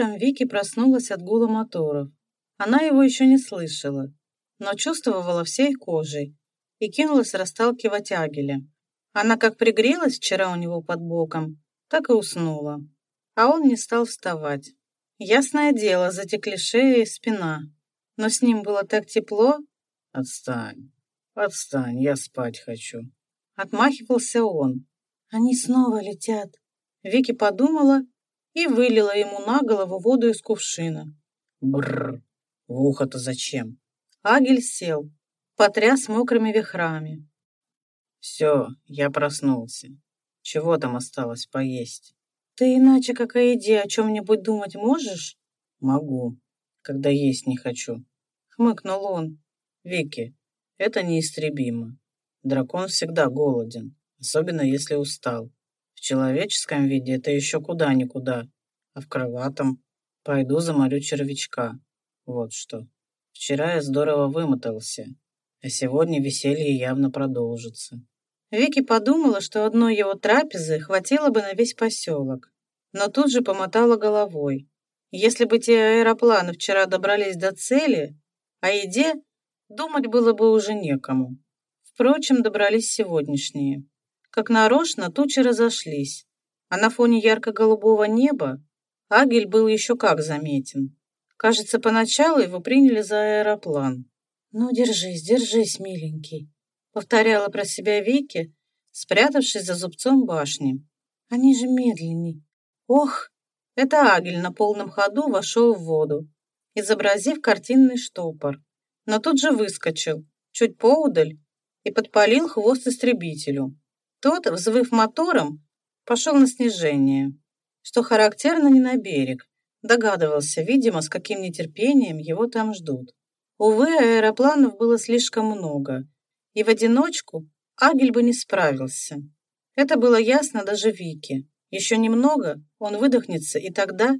Утром Вики проснулась от гула моторов. Она его еще не слышала, но чувствовала всей кожей и кинулась расталкивать Агеля. Она как пригрелась вчера у него под боком, так и уснула. А он не стал вставать. Ясное дело, затекли шея и спина. Но с ним было так тепло. «Отстань, отстань, я спать хочу». Отмахивался он. «Они снова летят». Вики подумала и вылила ему на голову воду из кувшина. Бррр, в ухо-то зачем? Агель сел, потряс мокрыми вихрами. Все, я проснулся. Чего там осталось поесть? Ты иначе как о еде о чем-нибудь думать можешь? Могу, когда есть не хочу. Хмыкнул он. Вики, это неистребимо. Дракон всегда голоден, особенно если устал. В человеческом виде это еще куда-никуда, а в крылатом пойду заморю червячка. Вот что. Вчера я здорово вымотался, а сегодня веселье явно продолжится. Вики подумала, что одной его трапезы хватило бы на весь поселок, но тут же помотала головой. Если бы те аэропланы вчера добрались до цели, о еде думать было бы уже некому. Впрочем, добрались сегодняшние. Как нарочно тучи разошлись, а на фоне ярко-голубого неба Агель был еще как заметен. Кажется, поначалу его приняли за аэроплан. «Ну, держись, держись, миленький», — повторяла про себя Вики, спрятавшись за зубцом башни. «Они же медленней. Ох!» Это Агель на полном ходу вошел в воду, изобразив картинный штопор. Но тут же выскочил, чуть поудаль, и подпалил хвост истребителю. Тот, взвыв мотором, пошел на снижение, что характерно не на берег. Догадывался, видимо, с каким нетерпением его там ждут. Увы, аэропланов было слишком много, и в одиночку Агель бы не справился. Это было ясно даже Вике. Еще немного, он выдохнется, и тогда,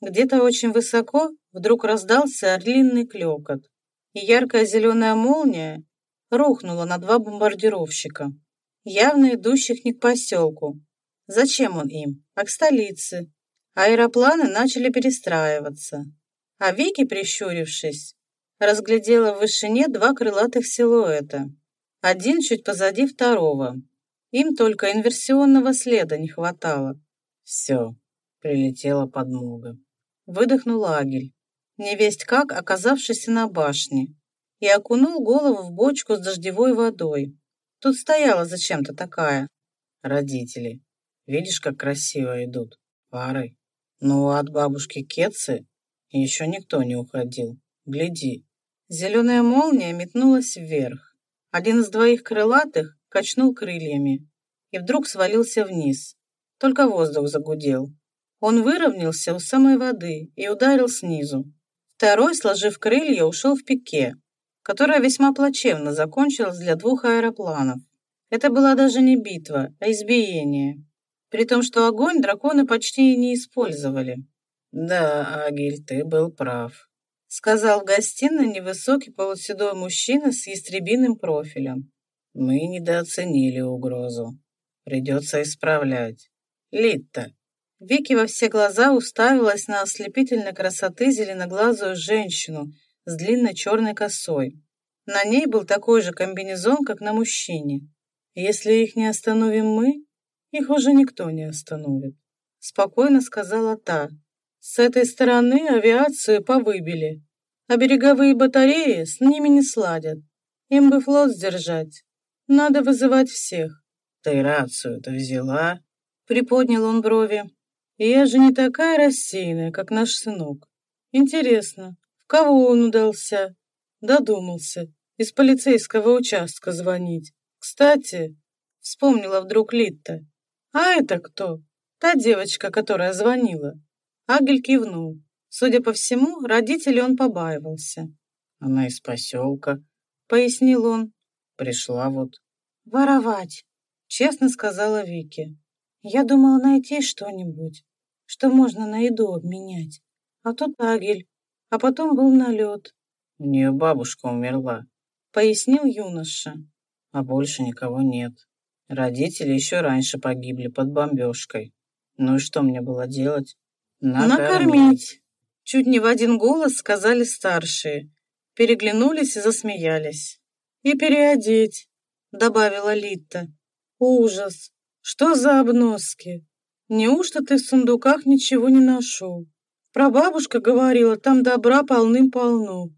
где-то очень высоко, вдруг раздался орлиный клекот, и яркая зеленая молния рухнула на два бомбардировщика явно идущих не к поселку. Зачем он им? А к столице. Аэропланы начали перестраиваться. А Вики, прищурившись, разглядела в вышине два крылатых силуэта. Один чуть позади второго. Им только инверсионного следа не хватало. Все, прилетела подмога. Выдохнул Агель, невесть как оказавшийся на башне, и окунул голову в бочку с дождевой водой. Тут стояла зачем-то такая. Родители. Видишь, как красиво идут. Парой. Ну, от бабушки Кетцы еще никто не уходил. Гляди. Зеленая молния метнулась вверх. Один из двоих крылатых качнул крыльями и вдруг свалился вниз. Только воздух загудел. Он выровнялся у самой воды и ударил снизу. Второй, сложив крылья, ушел в пике, которая весьма плачевно закончилась для двух аэропланов. Это была даже не битва, а избиение. При том, что огонь драконы почти и не использовали. «Да, Агиль, ты был прав», — сказал в гостиной невысокий полуседой мужчина с ястребиным профилем. «Мы недооценили угрозу. Придется исправлять. Литта». Вики во все глаза уставилась на ослепительной красоты зеленоглазую женщину с длинной черной косой. На ней был такой же комбинезон, как на мужчине. Если их не остановим мы, их уже никто не остановит. Спокойно сказала та. С этой стороны авиацию повыбили, а береговые батареи с ними не сладят. Им бы флот сдержать. Надо вызывать всех. Ты рацию-то взяла? Приподнял он брови. Я же не такая рассеянная, как наш сынок. Интересно, Кого он удался? Додумался. Из полицейского участка звонить. Кстати, вспомнила вдруг Литта. А это кто? Та девочка, которая звонила. Агель кивнул. Судя по всему, родителей он побаивался. Она из поселка, пояснил он. Пришла вот. Воровать, честно сказала Вики. Я думала найти что-нибудь, что можно на еду обменять. А тут Агель а потом был налет. У нее бабушка умерла, пояснил юноша. А больше никого нет. Родители еще раньше погибли под бомбежкой. Ну и что мне было делать? Накормить. Накормить. Чуть не в один голос сказали старшие. Переглянулись и засмеялись. «И переодеть», — добавила Литта. «Ужас! Что за обноски? Неужто ты в сундуках ничего не нашел? Прабабушка говорила, там добра полным-полно.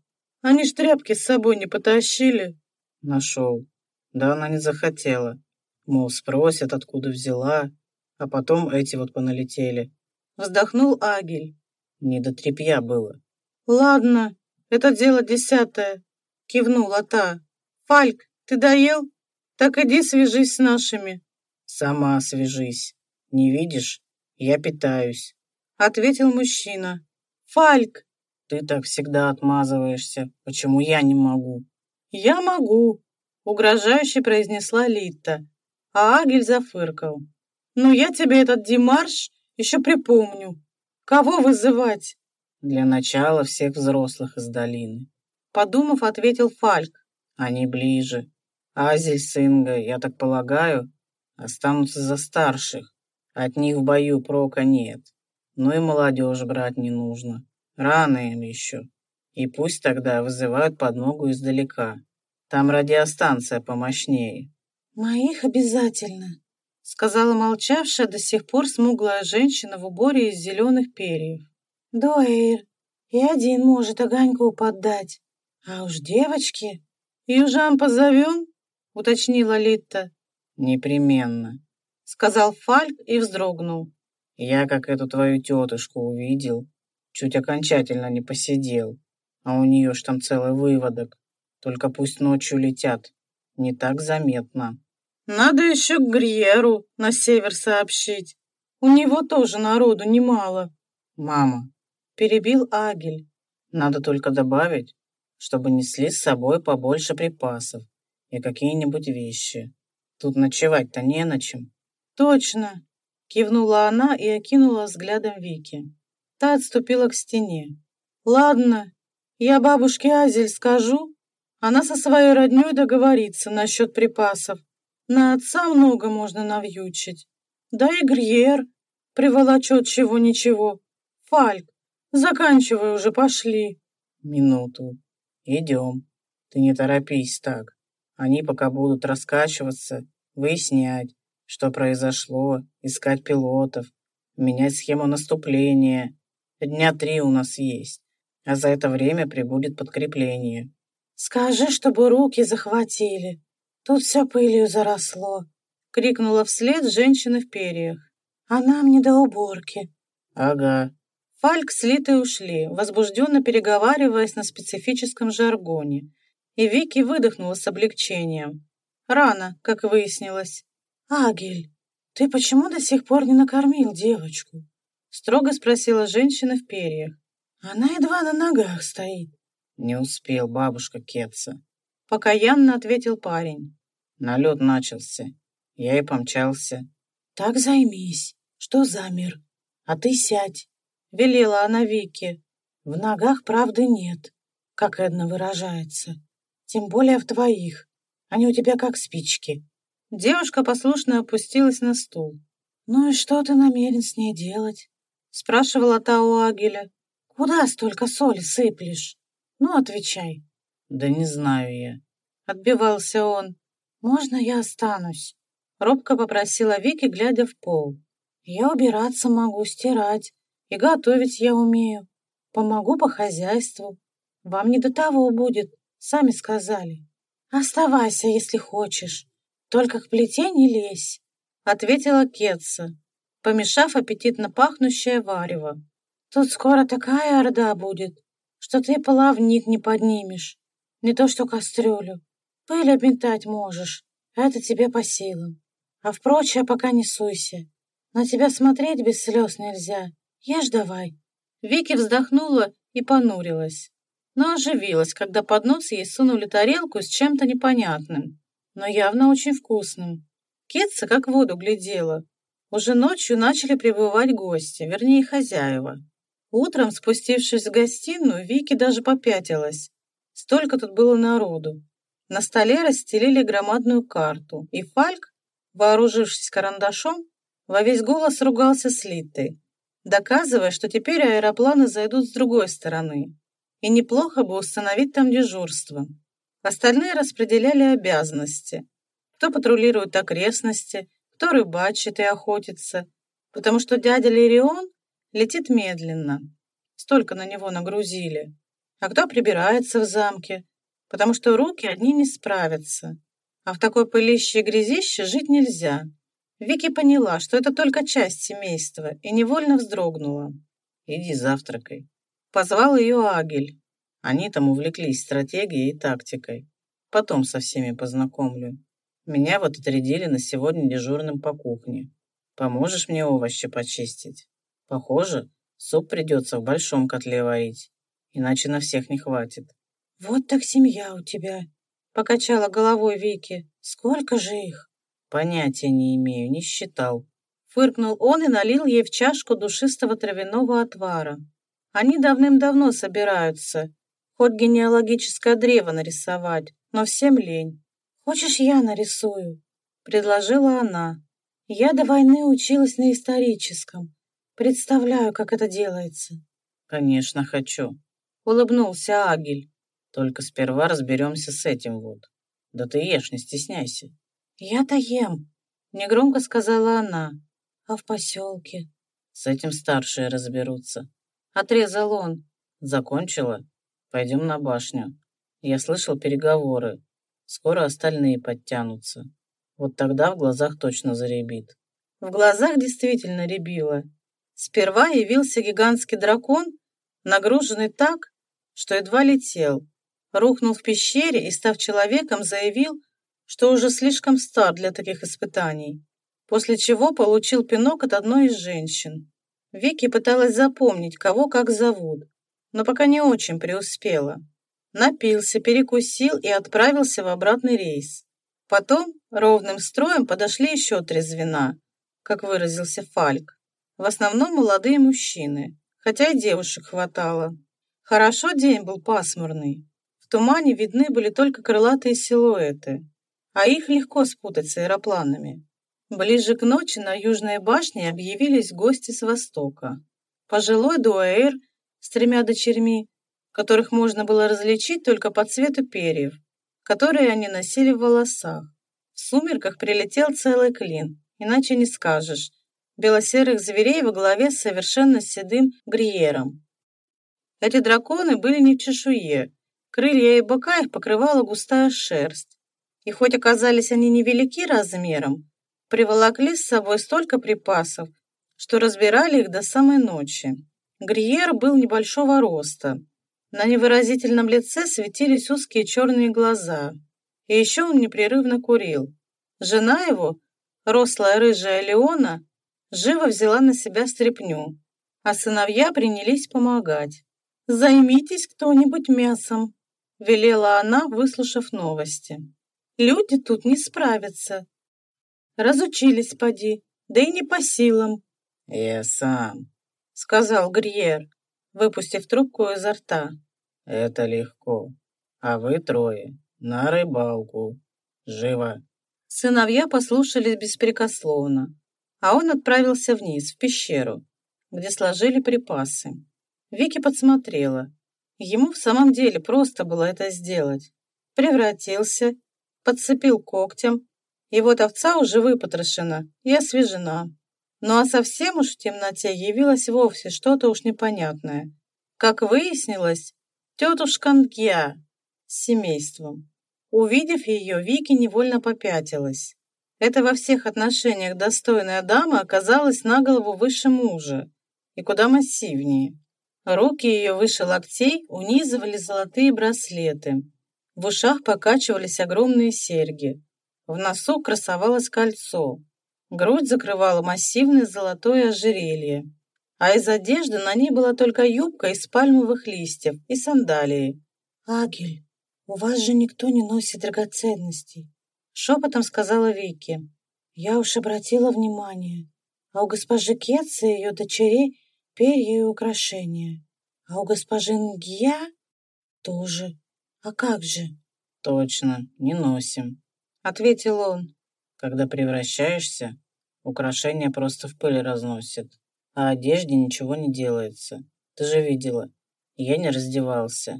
Они ж тряпки с собой не потащили». Нашел. Да она не захотела. Мол, спросят, откуда взяла, а потом эти вот поналетели. Вздохнул Агель. Не до тряпья было. Ладно, это дело десятое. Кивнула та. Фальк, ты доел? Так иди свяжись с нашими. Сама свяжись. Не видишь? Я питаюсь. Ответил мужчина. Фальк. Ты так всегда отмазываешься. Почему я не могу? Я могу. Угрожающе произнесла Лита. А Агель зафыркал. «Ну, я тебе этот Димарш еще припомню. Кого вызывать?» «Для начала всех взрослых из долины», — подумав, ответил Фальк. «Они ближе. Азель с Ингой, я так полагаю, останутся за старших. От них в бою прока нет. Ну и молодежь брать не нужно. Рано им еще. И пусть тогда вызывают подмогу издалека. Там радиостанция помощнее. «Моих обязательно», — сказала молчавшая до сих пор смуглая женщина в уборе из зеленых перьев. «Дуэйр, и один может огоньку поддать. А уж девочки...» «Южан позовем?» — уточнила Литта. «Непременно», — сказал Фальк и вздрогнул. «Я, как эту твою тетушку увидел, чуть окончательно не посидел, а у нее ж там целый выводок. Только пусть ночью летят, не так заметно». Надо еще к Гриеру на север сообщить. У него тоже народу немало. Мама, перебил Агель. Надо только добавить, чтобы несли с собой побольше припасов и какие-нибудь вещи. Тут ночевать-то не на чем. Точно, кивнула она и окинула взглядом Вики. Та отступила к стене. Ладно, я бабушке Азель скажу, она со своей роднёй договорится насчет припасов. На отца много можно навьючить. Да и Гриер приволочет чего-ничего. Фальк, заканчивай уже, пошли. Минуту. Идем. Ты не торопись так. Они пока будут раскачиваться, выяснять, что произошло, искать пилотов, менять схему наступления. Дня три у нас есть, а за это время прибудет подкрепление. Скажи, чтобы руки захватили, Тут все пылью заросло, крикнула вслед женщина в перьях. А нам не до уборки. Ага. Фальк с Литой ушли, возбужденно переговариваясь на специфическом жаргоне. И Вики выдохнула с облегчением. Рано, как выяснилось. «Агель, ты почему до сих пор не накормил девочку?» Строго спросила женщина в перьях. Она едва на ногах стоит. Не успел бабушка Кетца. Покаянно ответил парень. Налет начался. Я и помчался. Так займись. Что замер? А ты сядь. Велела она Вике. В ногах правды нет, как Эдна выражается. Тем более в твоих. Они у тебя как спички. Девушка послушно опустилась на стул. «Ну и что ты намерен с ней делать?» Спрашивала та у Агеля. «Куда столько соли сыплешь? Ну, отвечай». «Да не знаю я», — отбивался он. «Можно я останусь?» Робко попросила Вики, глядя в пол. «Я убираться могу, стирать, и готовить я умею. Помогу по хозяйству. Вам не до того будет, сами сказали. Оставайся, если хочешь, только к плите не лезь», — ответила Кетса, помешав аппетитно пахнущее варево. «Тут скоро такая орда будет, что ты половник не поднимешь. Не то что кастрюлю. Пыль обметать можешь, это тебе по силам. А в прочее пока не суйся. На тебя смотреть без слез нельзя. Ешь давай». Вики вздохнула и понурилась, но оживилась, когда под нос ей сунули тарелку с чем-то непонятным, но явно очень вкусным. Кетца как в воду глядела. Уже ночью начали прибывать гости, вернее, хозяева. Утром, спустившись в гостиную, Вики даже попятилась. Столько тут было народу. На столе расстелили громадную карту, и Фальк, вооружившись карандашом, во весь голос ругался с Литой. доказывая, что теперь аэропланы зайдут с другой стороны, и неплохо бы установить там дежурство. Остальные распределяли обязанности. Кто патрулирует окрестности, кто рыбачит и охотится, потому что дядя Лирион летит медленно. Столько на него нагрузили. А кто прибирается в замке, потому что руки одни не справятся. А в такой пылище и грязище жить нельзя. Вики поняла, что это только часть семейства, и невольно вздрогнула. «Иди завтракай», — позвал ее Агель. Они там увлеклись стратегией и тактикой. Потом со всеми познакомлю. Меня вот отрядили на сегодня дежурным по кухне. Поможешь мне овощи почистить? Похоже, суп придется в большом котле варить, иначе на всех не хватит. Вот так семья у тебя, покачала головой Вики. Сколько же их? Понятия не имею, не считал. Фыркнул он и налил ей в чашку душистого травяного отвара. Они давным-давно собираются, хоть генеалогическое древо нарисовать, но всем лень. «Хочешь, я нарисую?» — предложила она. «Я до войны училась на историческом. Представляю, как это делается». «Конечно, хочу», — улыбнулся Агель. «Только сперва разберемся с этим вот. Да ты ешь, не стесняйся». «Я-то ем», — негромко сказала она. «А в поселке?» «С этим старшие разберутся», — отрезал он. «Закончила? Пойдем на башню. Я слышал переговоры. Скоро остальные подтянутся. Вот тогда в глазах точно заребит». В глазах действительно рябило. Сперва явился гигантский дракон, нагруженный так, что едва летел. Рухнул в пещере и, став человеком, заявил, что уже слишком стар для таких испытаний, после чего получил пинок от одной из женщин. Вики пыталась запомнить, кого как зовут, но пока не очень преуспела. Напился, перекусил и отправился в обратный рейс. Потом ровным строем подошли еще три звена, как выразился Фальк. В основном молодые мужчины, хотя и девушек хватало. Хорошо день был пасмурный. В тумане видны были только крылатые силуэты а их легко спутать с аэропланами. Ближе к ночи на Южной башне объявились гости с востока. Пожилой дуаэр с тремя дочерьми, которых можно было различить только по цвету перьев, которые они носили в волосах. В сумерках прилетел целый клин, иначе не скажешь, белосерых зверей во главе с совершенно седым гриером. Эти драконы были не в чешуе, крылья и бока их покрывала густая шерсть, и хоть оказались они невелики размером, приволокли с собой столько припасов, что разбирали их до самой ночи. Гриер был небольшого роста. На невыразительном лице светились узкие черные глаза. И еще он непрерывно курил. Жена его, рослая рыжая Леона, живо взяла на себя стряпню, а сыновья принялись помогать. «Займитесь кто-нибудь мясом», — велела она, выслушав новости. Люди тут не справятся. Разучились, поди, да и не по силам. Я сам, сказал Гриер, выпустив трубку изо рта. Это легко. А вы трое на рыбалку. Живо. Сыновья послушались беспрекословно, а он отправился вниз, в пещеру, где сложили припасы. Вики подсмотрела. Ему в самом деле просто было это сделать. Превратился подцепил когтем, и вот овца уже выпотрошена и освежена. Ну а совсем уж в темноте явилось вовсе что-то уж непонятное. Как выяснилось, тетушка Нгья с семейством. Увидев ее, Вики невольно попятилась. Это во всех отношениях достойная дама оказалась на голову выше мужа и куда массивнее. Руки ее выше локтей унизывали золотые браслеты, в ушах покачивались огромные серьги. В носу красовалось кольцо. Грудь закрывала массивное золотое ожерелье. А из одежды на ней была только юбка из пальмовых листьев и сандалии. «Агель, у вас же никто не носит драгоценностей», — шепотом сказала Вики. «Я уж обратила внимание. А у госпожи Кетца и ее дочерей перья и украшения. А у госпожи Нгья тоже. «А как же?» «Точно, не носим», — ответил он. «Когда превращаешься, украшения просто в пыль разносят. А одежде ничего не делается. Ты же видела. Я не раздевался.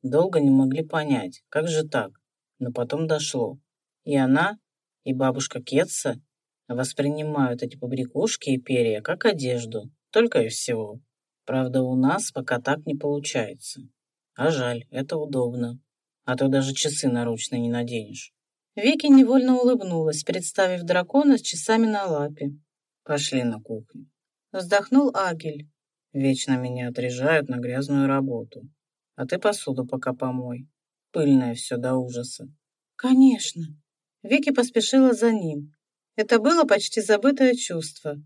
Долго не могли понять, как же так. Но потом дошло. И она, и бабушка Кетса воспринимают эти побрякушки и перья как одежду, только и всего. Правда, у нас пока так не получается. А жаль, это удобно. А то даже часы наручные не наденешь. Вики невольно улыбнулась, представив дракона с часами на лапе. Пошли на кухню. Вздохнул Агель. Вечно меня отрежают на грязную работу. А ты посуду пока помой. Пыльное все до ужаса. Конечно. Вики поспешила за ним. Это было почти забытое чувство.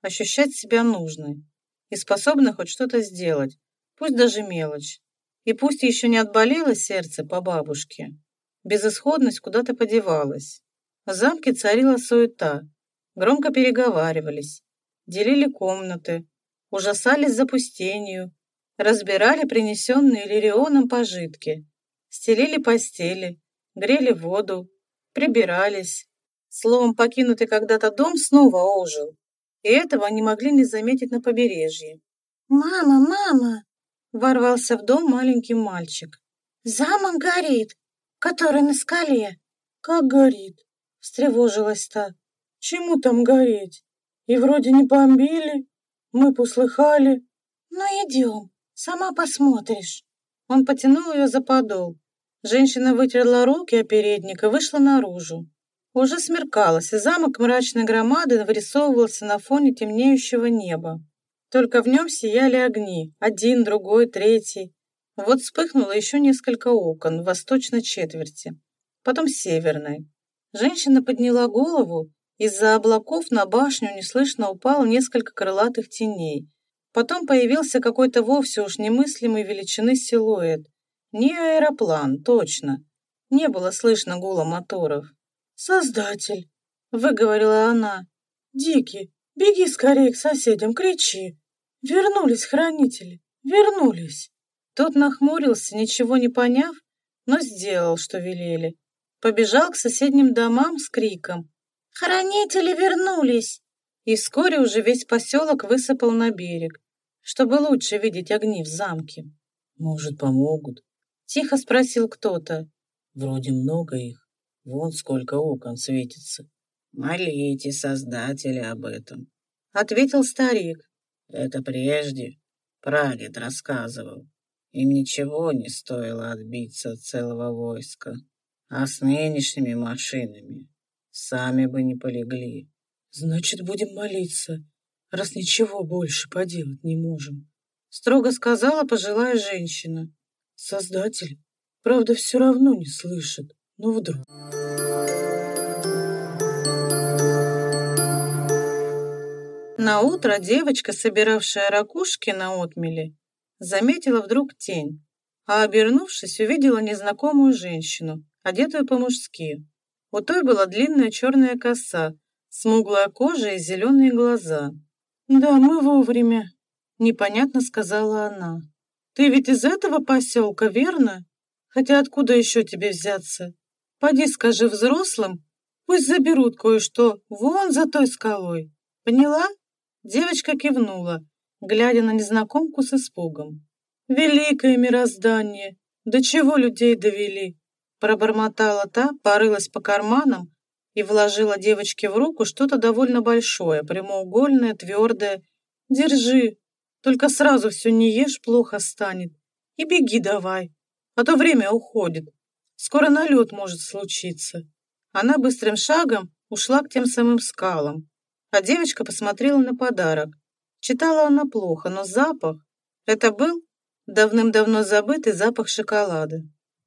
Ощущать себя нужной и способной хоть что-то сделать, пусть даже мелочь. И пусть еще не отболело сердце по бабушке, безысходность куда-то подевалась. В замке царила суета, громко переговаривались, делили комнаты, ужасались запустению, разбирали принесенные Лирионом пожитки, стелили постели, грели воду, прибирались. Словом, покинутый когда-то дом снова ожил, и этого не могли не заметить на побережье. «Мама, мама!» — ворвался в дом маленький мальчик. «Замок горит, который на скале». «Как горит?» — встревожилась та. «Чему там гореть? И вроде не бомбили. Мы послыхали». «Ну идем, сама посмотришь». Он потянул ее за подол. Женщина вытерла руки о передник и вышла наружу. Уже смеркалось, и замок мрачной громады вырисовывался на фоне темнеющего неба. Только в нем сияли огни, один, другой, третий. Вот вспыхнуло еще несколько окон в восточной четверти, потом северной. Женщина подняла голову, из-за облаков на башню неслышно упало несколько крылатых теней. Потом появился какой-то вовсе уж немыслимой величины силуэт. Не аэроплан, точно. Не было слышно гула моторов. «Создатель», — выговорила она. «Дикий, беги скорее к соседям, кричи. Вернулись хранители, вернулись». Тот нахмурился, ничего не поняв, но сделал, что велели. Побежал к соседним домам с криком «Хранители вернулись!» И вскоре уже весь поселок высыпал на берег, чтобы лучше видеть огни в замке. «Может, помогут?» — тихо спросил кто-то. «Вроде много их. Вон сколько окон светится. Молите Создателя об этом, — ответил старик. Это прежде прадед рассказывал. Им ничего не стоило отбиться от целого войска. А с нынешними машинами сами бы не полегли. Значит, будем молиться, раз ничего больше поделать не можем. Строго сказала пожилая женщина. Создатель, правда, все равно не слышит. Ну вдруг... На утро девочка, собиравшая ракушки на отмеле, заметила вдруг тень, а, обернувшись, увидела незнакомую женщину, одетую по-мужски. У той была длинная черная коса, смуглая кожа и зеленые глаза. «Да, мы вовремя», — непонятно сказала она. «Ты ведь из этого поселка, верно? Хотя откуда еще тебе взяться? Поди скажи взрослым, пусть заберут кое-что вон за той скалой. Поняла?» Девочка кивнула, глядя на незнакомку с испугом. «Великое мироздание! До чего людей довели?» Пробормотала та, порылась по карманам и вложила девочке в руку что-то довольно большое, прямоугольное, твердое. «Держи, только сразу все не ешь, плохо станет. И беги давай, а то время уходит. Скоро налет может случиться. Она быстрым шагом ушла к тем самым скалам, а девочка посмотрела на подарок. Читала она плохо, но запах... Это был давным-давно забытый запах шоколада.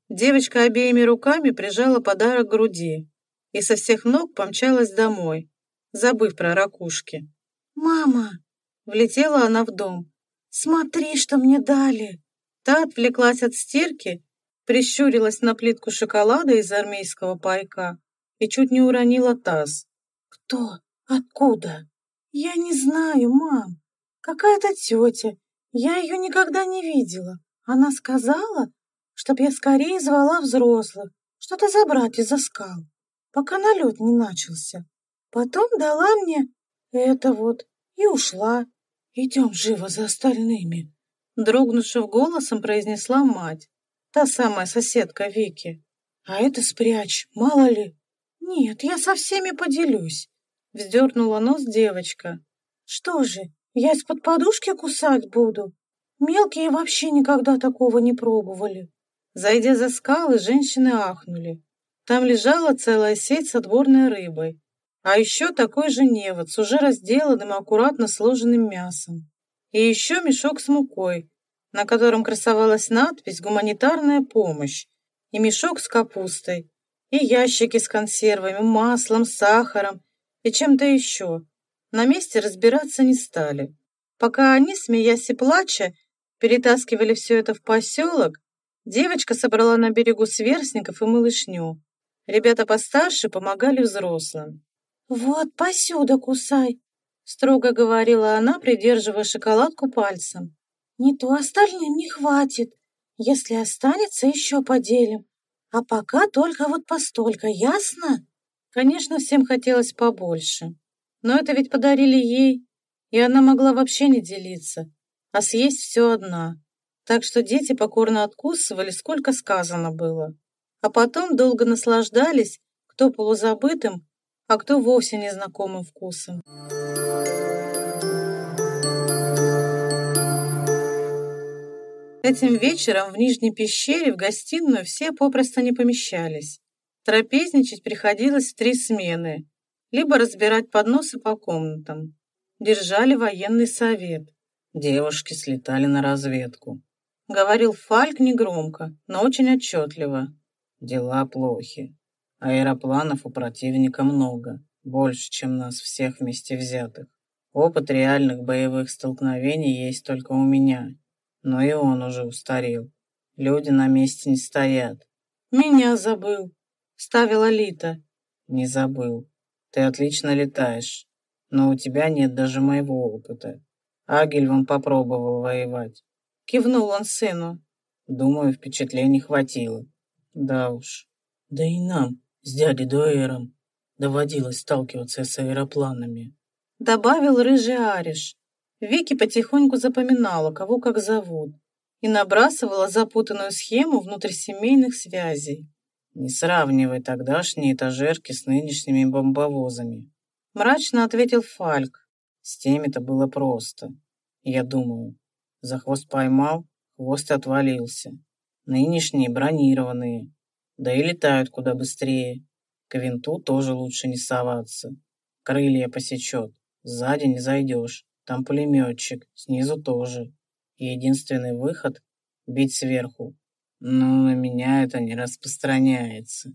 Девочка обеими руками прижала подарок к груди и со всех ног помчалась домой, забыв про ракушки. «Мама!» — влетела она в дом. «Смотри, что мне дали!» Та отвлеклась от стирки прищурилась на плитку шоколада из армейского пайка и чуть не уронила таз. «Кто? Откуда?» «Я не знаю, мам. Какая-то тетя. Я ее никогда не видела. Она сказала, чтоб я скорее звала взрослых, что-то забрать из-за скал, пока налет не начался. Потом дала мне это вот и ушла. идем живо за остальными», дрогнувшим голосом произнесла мать, та самая соседка Вики. «А это спрячь, мало ли». «Нет, я со всеми поделюсь», — вздернула нос девочка. «Что же, я из-под подушки кусать буду? Мелкие вообще никогда такого не пробовали». Зайдя за скалы, женщины ахнули. Там лежала целая сеть с отборной рыбой, а еще такой же невод с уже разделанным и аккуратно сложенным мясом. И еще мешок с мукой, на котором красовалась надпись «Гуманитарная помощь», и мешок с капустой, и ящики с консервами, маслом, сахаром и чем-то еще. На месте разбираться не стали. Пока они, смеясь и плача, перетаскивали все это в поселок, девочка собрала на берегу сверстников и малышню. Ребята постарше помогали взрослым. «Вот, посюда кусай», — строго говорила она, придерживая шоколадку пальцем. «Не то остальным не хватит. Если останется, еще поделим. А пока только вот постолько, ясно?» Конечно, всем хотелось побольше. Но это ведь подарили ей, и она могла вообще не делиться, а съесть все одна. Так что дети покорно откусывали, сколько сказано было. А потом долго наслаждались, кто полузабытым, а кто вовсе незнакомым вкусом. Этим вечером в Нижней пещере в гостиную все попросту не помещались. Трапезничать приходилось в три смены, либо разбирать подносы по комнатам. Держали военный совет. Девушки слетали на разведку. Говорил Фальк негромко, но очень отчетливо. Дела плохи. Аэропланов у противника много, больше, чем нас всех вместе взятых. Опыт реальных боевых столкновений есть только у меня, но и он уже устарел. Люди на месте не стоят. «Меня забыл», — ставила Лита. «Не забыл. Ты отлично летаешь, но у тебя нет даже моего опыта. Агель вон попробовал воевать». Кивнул он сыну. Думаю, впечатлений хватило. Да уж. Да и нам с дядей Дуэром доводилось сталкиваться с аэропланами. Добавил рыжий Ариш. Вики потихоньку запоминала, кого как зовут, и набрасывала запутанную схему внутрисемейных связей. Не сравнивай тогдашние этажерки с нынешними бомбовозами. Мрачно ответил Фальк. С теми-то было просто. Я думаю, за хвост поймал, хвост отвалился. Нынешние бронированные, да и летают куда быстрее. К винту тоже лучше не соваться. Крылья посечет. Сзади не зайдешь. Там пулеметчик. Снизу тоже. Единственный выход — бить сверху. Но на меня это не распространяется.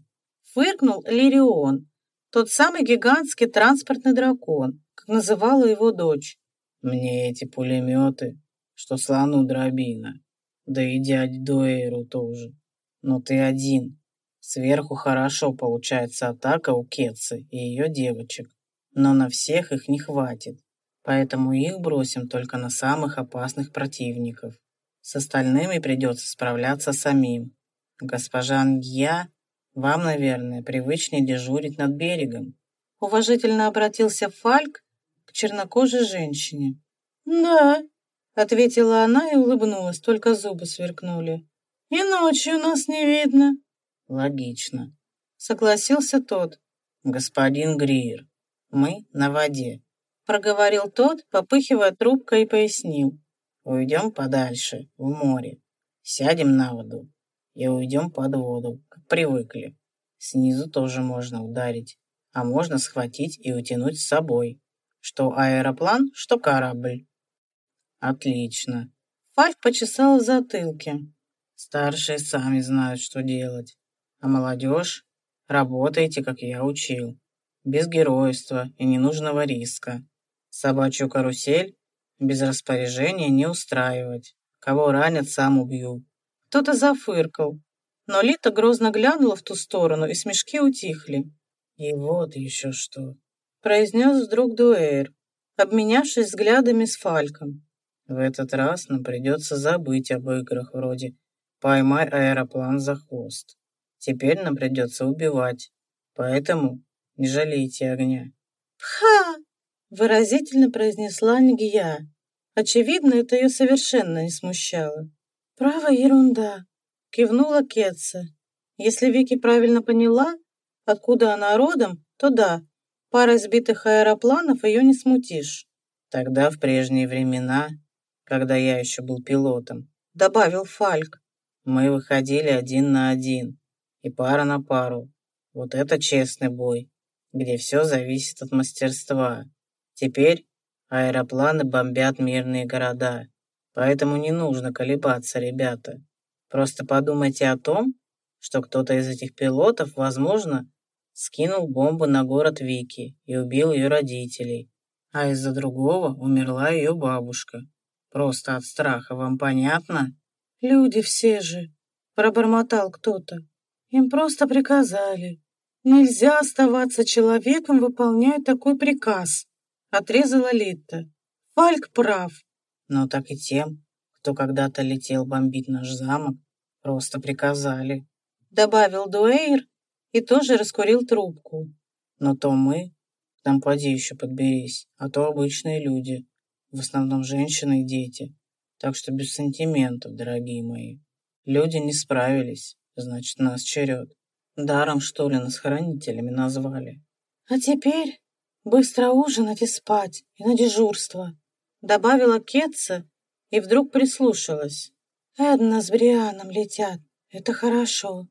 Фыркнул Лирион, тот самый гигантский транспортный дракон, как называла его дочь. Мне эти пулеметы, что слону дробина. Да и дядь Дуэйру тоже. Но ты один, Сверху хорошо получается атака у Кетцы и ее девочек, но на всех их не хватит, поэтому их бросим только на самых опасных противников. С остальными придется справляться самим. Госпожа Ангья, вам, наверное, привычнее дежурить над берегом. Уважительно обратился Фальк к чернокожей женщине. «Да», — ответила она и улыбнулась, только зубы сверкнули. «И ночью нас не видно». Логично. Согласился тот. Господин Гриер, мы на воде. Проговорил тот, попыхивая трубкой и пояснил. Уйдем подальше, в море. Сядем на воду и уйдем под воду, как привыкли. Снизу тоже можно ударить, а можно схватить и утянуть с собой. Что аэроплан, что корабль. Отлично. Фальк почесал в затылке. Старшие сами знают, что делать. А молодежь? Работайте, как я учил. Без геройства и ненужного риска. Собачью карусель без распоряжения не устраивать. Кого ранят, сам убью. Кто-то зафыркал. Но Лита грозно глянула в ту сторону, и смешки утихли. «И вот еще что», — произнес вдруг Дуэр, обменявшись взглядами с Фальком. «В этот раз нам придется забыть об играх вроде «поймай аэроплан за хвост». Теперь нам придется убивать. Поэтому не жалейте огня. «Пха!» — выразительно произнесла Нгия. Очевидно, это ее совершенно не смущало. «Право, ерунда», — кивнула Кетса. Если Вики правильно поняла, откуда она родом, то да, парой сбитых аэропланов ее не смутишь. Тогда, в прежние времена, когда я еще был пилотом, добавил Фальк, мы выходили один на один и пара на пару. Вот это честный бой, где все зависит от мастерства. Теперь аэропланы бомбят мирные города, поэтому не нужно колебаться, ребята. Просто подумайте о том, что кто-то из этих пилотов, возможно, скинул бомбу на город Вики и убил ее родителей, а из-за другого умерла ее бабушка. Просто от страха, вам понятно? Люди все же, пробормотал кто-то. Им просто приказали. Нельзя оставаться человеком, выполняя такой приказ, отрезала Литта. Фальк прав. Но так и тем, кто когда-то летел бомбить наш замок, просто приказали добавил Дуэйр и тоже раскурил трубку. Но то мы, там поди еще подберись, а то обычные люди, в основном женщины и дети. Так что без сантиментов, дорогие мои. Люди не справились, значит, нас черед. Даром, что ли, нас хранителями назвали. А теперь быстро ужинать и спать, и на дежурство, добавила Кетца и вдруг прислушалась. Эдна с Брианом летят, это хорошо.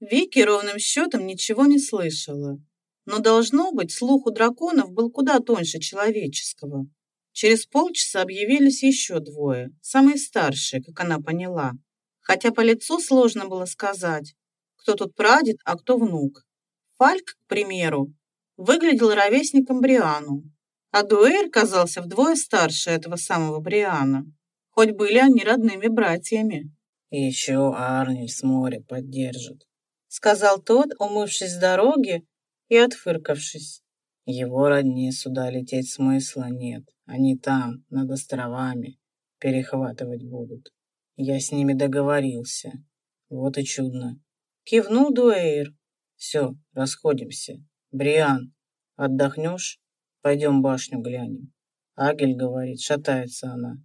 Вики ровным счетом ничего не слышала. Но, должно быть, слух у драконов был куда тоньше человеческого. Через полчаса объявились еще двое, самые старшие, как она поняла. Хотя по лицу сложно было сказать, кто тут прадед, а кто внук. Фальк, к примеру, выглядел ровесником Бриану, а Дуэр казался вдвое старше этого самого Бриана, хоть были они родными братьями. Еще Арнель с моря поддержит сказал тот, умывшись с дороги и отфыркавшись. Его родни сюда лететь смысла нет. Они там, над островами, перехватывать будут. Я с ними договорился. Вот и чудно. Кивнул Дуэйр. Все, расходимся. Бриан, отдохнешь? Пойдем башню глянем. Агель говорит, шатается она.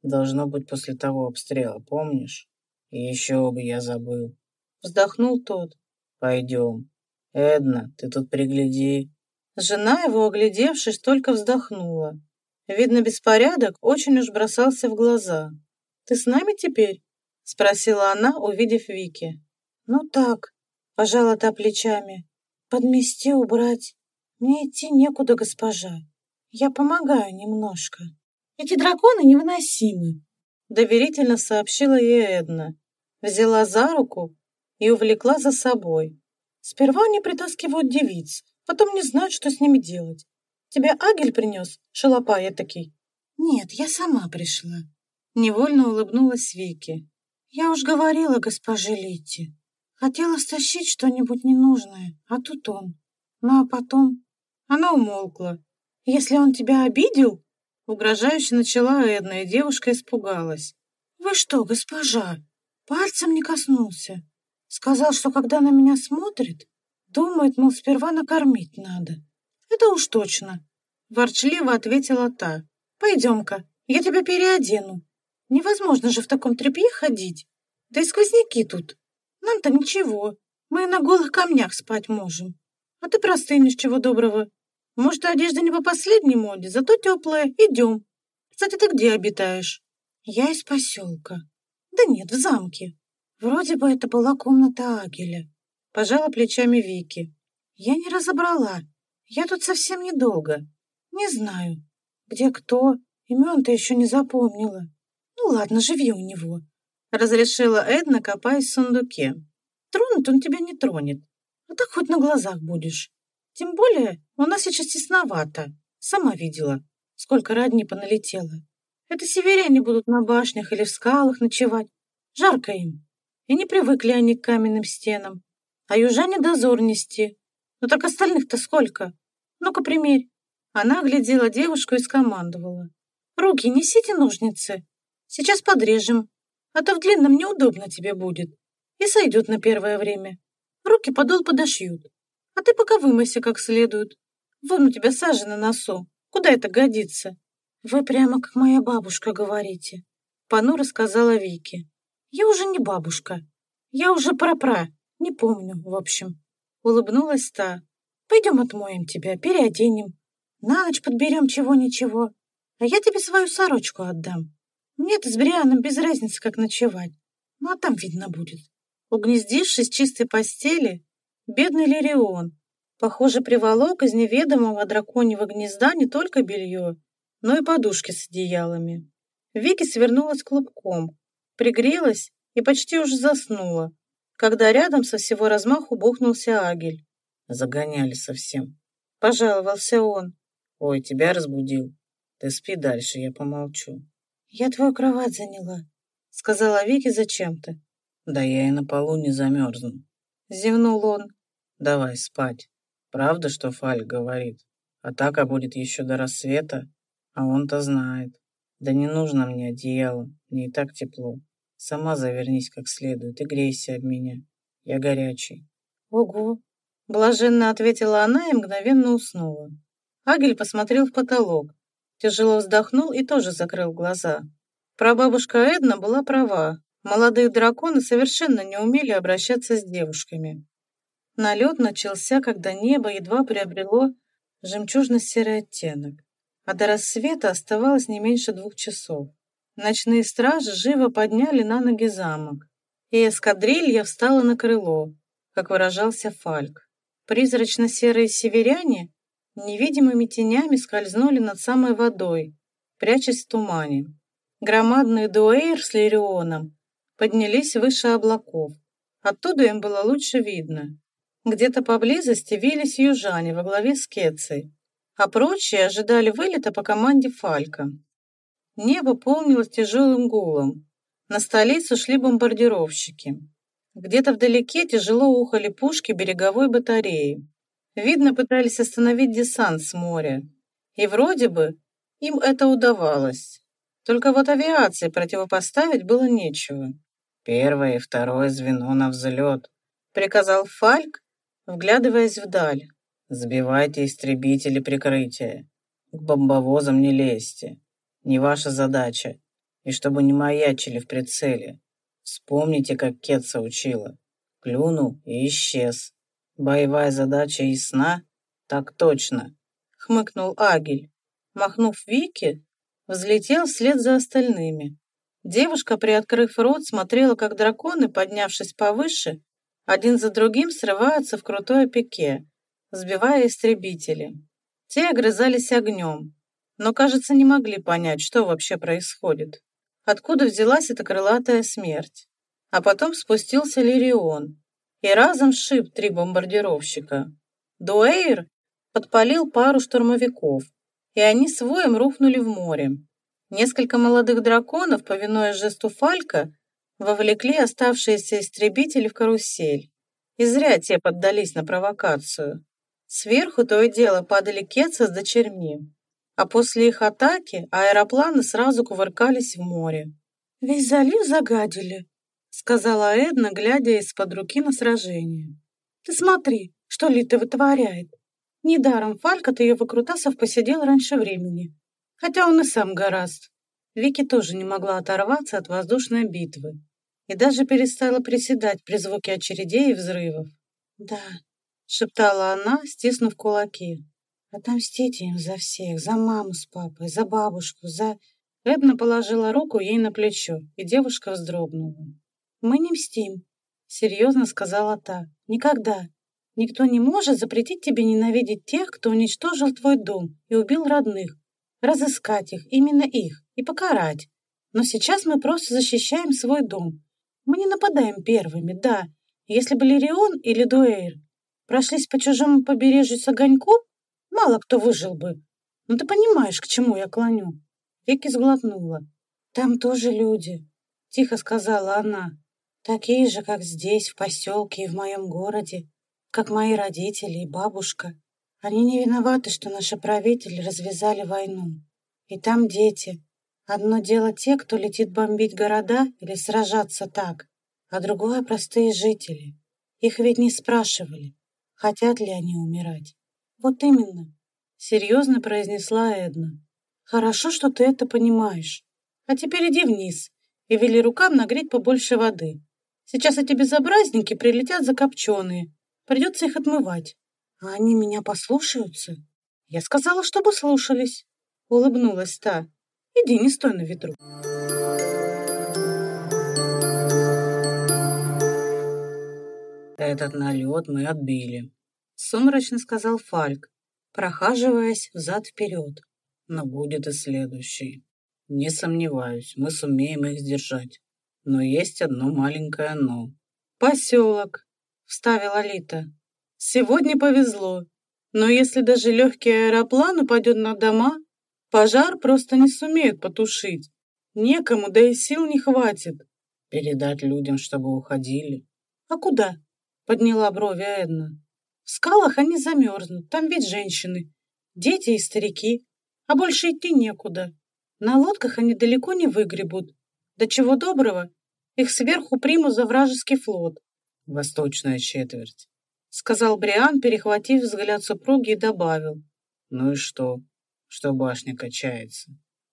Должно быть после того обстрела, помнишь? Еще бы я забыл. Вздохнул тот. Пойдем. Эдна, ты тут пригляди. Жена его, оглядевшись, только вздохнула. Видно, беспорядок очень уж бросался в глаза. «Ты с нами теперь?» — спросила она, увидев Вики. «Ну так», — пожала та плечами. «Подмести, убрать. Мне идти некуда, госпожа. Я помогаю немножко. Эти драконы невыносимы», — доверительно сообщила ей Эдна. Взяла за руку и увлекла за собой. Сперва они притаскивают девиц, потом не знают, что с ними делать. Тебя Агель принес, шалопай этакий? Нет, я сама пришла. Невольно улыбнулась Вики. Я уж говорила госпоже Литти. Хотела стащить что-нибудь ненужное, а тут он. Ну а потом... Она умолкла. Если он тебя обидел? Угрожающе начала Эдна, и девушка испугалась. «Вы что, госпожа, пальцем не коснулся?» Сказал, что когда на меня смотрит, думает, мол, сперва накормить надо. Это уж точно. Ворчливо ответила та. Пойдем-ка, я тебя переодену. Невозможно же в таком тряпье ходить. Да и сквозняки тут. Нам-то ничего. Мы на голых камнях спать можем. А ты простынешь чего доброго. Может, одежда не по последней моде, зато теплая. Идем. Кстати, ты где обитаешь? Я из поселка. Да нет, в замке. Вроде бы это была комната Агеля. Пожала плечами Вики. Я не разобрала. Я тут совсем недолго. Не знаю, где кто. Имен-то еще не запомнила. Ну ладно, живи у него. Разрешила Эдна, копаясь в сундуке. Тронуть он тебя не тронет. А так хоть на глазах будешь. Тем более у нас сейчас тесновато. Сама видела, сколько родни поналетело. Это северяне будут на башнях или в скалах ночевать. Жарко им и не привыкли они к каменным стенам. А южане дозор нести. Ну так остальных-то сколько? Ну-ка, примерь. Она оглядела девушку и скомандовала. Руки несите ножницы. Сейчас подрежем, а то в длинном неудобно тебе будет. И сойдет на первое время. Руки подол подошьют. А ты пока вымойся как следует. Вон у тебя сажа на носу. Куда это годится? Вы прямо как моя бабушка говорите. Понуро сказала Вики. Я уже не бабушка. Я уже прапра. Не помню, в общем. Улыбнулась та. Пойдем отмоем тебя, переоденем. На ночь подберем чего-ничего. А я тебе свою сорочку отдам. Мне-то с Брианом без разницы, как ночевать. Ну, а там видно будет. Угнездившись в чистой постели, бедный Лирион, похоже, приволок из неведомого драконьего гнезда не только белье, но и подушки с одеялами. Вики свернулась клубком, пригрелась и почти уже заснула, когда рядом со всего размаху бухнулся Агель. Загоняли совсем. Пожаловался он. Ой, тебя разбудил. Ты спи дальше, я помолчу. Я твою кровать заняла, сказала Вики зачем-то. Да я и на полу не замерзну. Зевнул он. Давай спать. Правда, что Фаль говорит? Атака будет еще до рассвета, а он-то знает. Да не нужно мне одеяло, мне и так тепло. Сама завернись как следует и грейся об меня. Я горячий. Ого! Блаженно ответила она и мгновенно уснула. Агель посмотрел в потолок, тяжело вздохнул и тоже закрыл глаза. Прабабушка Эдна была права. Молодые драконы совершенно не умели обращаться с девушками. Налет начался, когда небо едва приобрело жемчужно-серый оттенок, а до рассвета оставалось не меньше двух часов. Ночные стражи живо подняли на ноги замок, и эскадрилья встала на крыло, как выражался Фальк. Призрачно-серые северяне невидимыми тенями скользнули над самой водой, прячась в тумане. Громадный дуэйр с Лирионом поднялись выше облаков. Оттуда им было лучше видно. Где-то поблизости вились южане во главе с Кецей, а прочие ожидали вылета по команде Фалька. Небо полнилось тяжелым гулом. На столицу шли бомбардировщики. Где-то вдалеке тяжело ухали пушки береговой батареи. Видно, пытались остановить десант с моря. И вроде бы им это удавалось. Только вот авиации противопоставить было нечего. «Первое и второе звено на взлет», — приказал Фальк, вглядываясь вдаль. «Сбивайте истребители прикрытия. К бомбовозам не лезьте. Не ваша задача. И чтобы не маячили в прицеле. Вспомните, как Кетса учила. Клюнул и исчез. Боевая задача ясна? Так точно. Хмыкнул Агель. Махнув Вики, взлетел вслед за остальными. Девушка, приоткрыв рот, смотрела, как драконы, поднявшись повыше, один за другим срываются в крутое пике, сбивая истребители. Те огрызались огнем, но, кажется, не могли понять, что вообще происходит. Откуда взялась эта крылатая смерть? А потом спустился Лирион и разом сшиб три бомбардировщика. Дуэйр подпалил пару штурмовиков, и они с воем рухнули в море. Несколько молодых драконов, повинуясь жесту Фалька, вовлекли оставшиеся истребители в карусель. И зря те поддались на провокацию. Сверху то и дело падали Кетса с дочерьми а после их атаки аэропланы сразу кувыркались в море. «Весь залив загадили», — сказала Эдна, глядя из-под руки на сражение. «Ты смотри, что Лита вытворяет. Недаром Фальк от ее выкрутасов посидел раньше времени. Хотя он и сам гораст». Вики тоже не могла оторваться от воздушной битвы и даже перестала приседать при звуке очередей и взрывов. «Да», — шептала она, стиснув кулаки. Отомстите им за всех, за маму с папой, за бабушку, за...» Эдна положила руку ей на плечо, и девушка вздрогнула. «Мы не мстим», — серьезно сказала та. «Никогда. Никто не может запретить тебе ненавидеть тех, кто уничтожил твой дом и убил родных, разыскать их, именно их, и покарать. Но сейчас мы просто защищаем свой дом. Мы не нападаем первыми, да. Если бы Лирион или Дуэйр прошлись по чужому побережью с огоньком, Мало кто выжил бы. Ну ты понимаешь, к чему я клоню?» Веки сглотнула. «Там тоже люди», — тихо сказала она. «Такие же, как здесь, в поселке и в моем городе, как мои родители и бабушка. Они не виноваты, что наши правители развязали войну. И там дети. Одно дело те, кто летит бомбить города или сражаться так, а другое — простые жители. Их ведь не спрашивали, хотят ли они умирать. «Вот именно», — серьезно произнесла Эдна. Хорошо, что ты это понимаешь. А теперь иди вниз и вели рукам нагреть побольше воды. Сейчас эти безобразники прилетят закопченные. Придется их отмывать. А они меня послушаются? Я сказала, чтобы слушались. Улыбнулась та. Иди, не стой на ветру. Этот налет мы отбили, сумрачно сказал Фальк, прохаживаясь взад-вперед. Но будет и следующий. Не сомневаюсь, мы сумеем их сдержать. Но есть одно маленькое «но». «Поселок», — вставила Лита. «Сегодня повезло. Но если даже легкий аэроплан упадет на дома, пожар просто не сумеют потушить. Некому, да и сил не хватит. Передать людям, чтобы уходили. А куда? Подняла брови Эдна. В скалах они замерзнут, там ведь женщины, дети и старики, а больше идти некуда. На лодках они далеко не выгребут. До чего доброго, их сверху примут за вражеский флот. Восточная четверть. — сказал Бриан, перехватив взгляд супруги и добавил. «Ну и что? Что башня качается?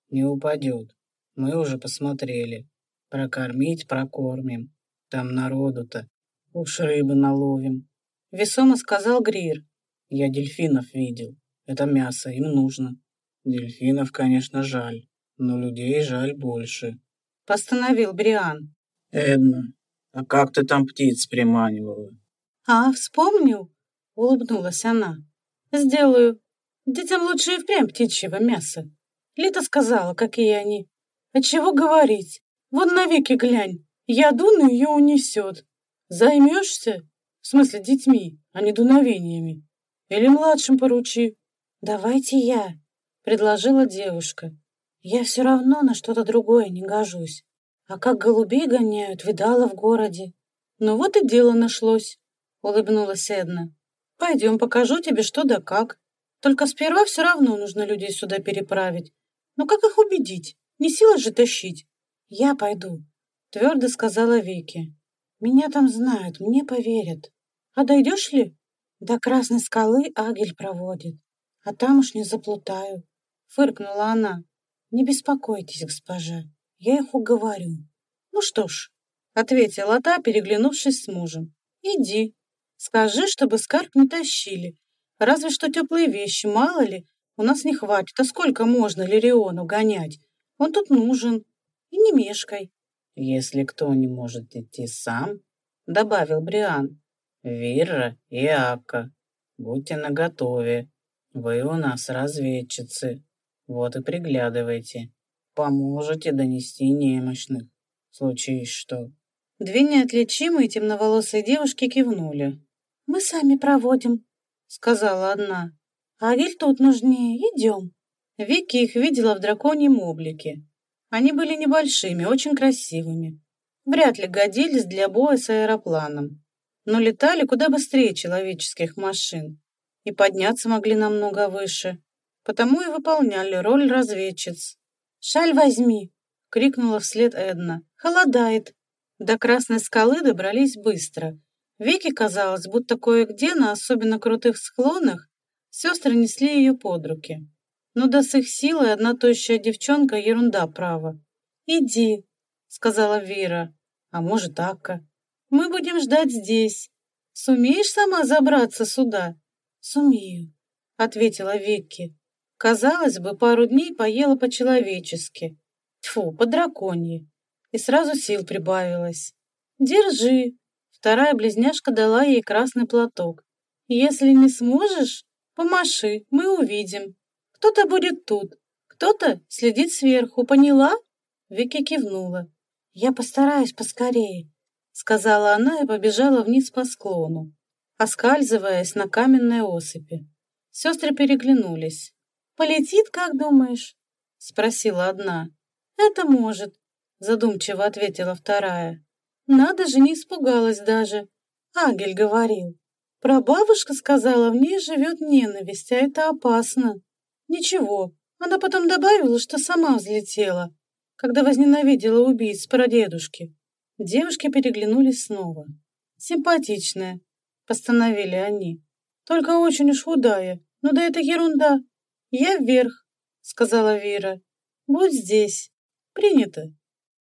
Не упадет. Мы уже посмотрели. Прокормить прокормим. Там народу-то. Уж рыбы наловим». Весомо сказал Грир. «Я дельфинов видел. Это мясо им нужно. Дельфинов, конечно, жаль, но людей жаль больше». Постановил Бриан. «Эдна, а как ты там птиц приманивала?» «А, вспомнил?» — улыбнулась она. «Сделаю. Детям лучше и впрямь птичьего мяса. Лита сказала, какие они. А чего говорить? Вон навеки глянь. Я дуну, ее унесет. Займешься? В смысле, детьми, а не дуновениями. Или младшим поручи. Давайте я, предложила девушка. Я все равно на что-то другое не гожусь. А как голубей гоняют, видала в городе. Ну вот и дело нашлось улыбнулась Эдна. «Пойдем, покажу тебе, что да как. Только сперва все равно нужно людей сюда переправить. Но как их убедить? Не сила же тащить». «Я пойду», — твердо сказала Вики. «Меня там знают, мне поверят. А дойдешь ли?» «До Красной скалы Агель проводит, а там уж не заплутаю», — фыркнула она. «Не беспокойтесь, госпожа, я их уговорю». «Ну что ж», — ответила та, переглянувшись с мужем. «Иди, Скажи, чтобы скарб не тащили. Разве что теплые вещи, мало ли, у нас не хватит. А сколько можно Лириону гонять? Он тут нужен. И не мешкай. Если кто не может идти сам, добавил Бриан, Вира и Ака, будьте наготове. Вы у нас разведчицы. Вот и приглядывайте. Поможете донести немощных. Случись что. Две неотличимые темноволосые девушки кивнули. «Мы сами проводим», — сказала одна. «А Виль тут нужнее. Идем». Вики их видела в драконьем облике. Они были небольшими, очень красивыми. Вряд ли годились для боя с аэропланом, но летали куда быстрее человеческих машин и подняться могли намного выше, потому и выполняли роль разведчиц. «Шаль возьми!» — крикнула вслед Эдна. «Холодает!» До Красной скалы добрались быстро, Вике казалось, будто кое-где на особенно крутых склонах сестры несли ее под руки. Но да с их силой одна тощая девчонка ерунда права. «Иди», — сказала Вира, — «а может, Акка. Мы будем ждать здесь. Сумеешь сама забраться сюда?» «Сумею», — ответила Вики. Казалось бы, пару дней поела по-человечески. Тьфу, по-драконье. И сразу сил прибавилось. «Держи», Вторая близняшка дала ей красный платок. «Если не сможешь, помаши, мы увидим. Кто-то будет тут, кто-то следит сверху, поняла?» Вики кивнула. «Я постараюсь поскорее», — сказала она и побежала вниз по склону, оскальзываясь на каменной осыпи. Сестры переглянулись. «Полетит, как думаешь?» — спросила одна. «Это может», — задумчиво ответила вторая. Надо же, не испугалась даже. Ангель говорил. Прабабушка сказала, в ней живет ненависть, а это опасно. Ничего, она потом добавила, что сама взлетела, когда возненавидела убийц прадедушки. Девушки переглянулись снова. «Симпатичная», — постановили они. «Только очень уж худая. Ну да это ерунда. Я вверх», — сказала Вира. Будь здесь. Принято.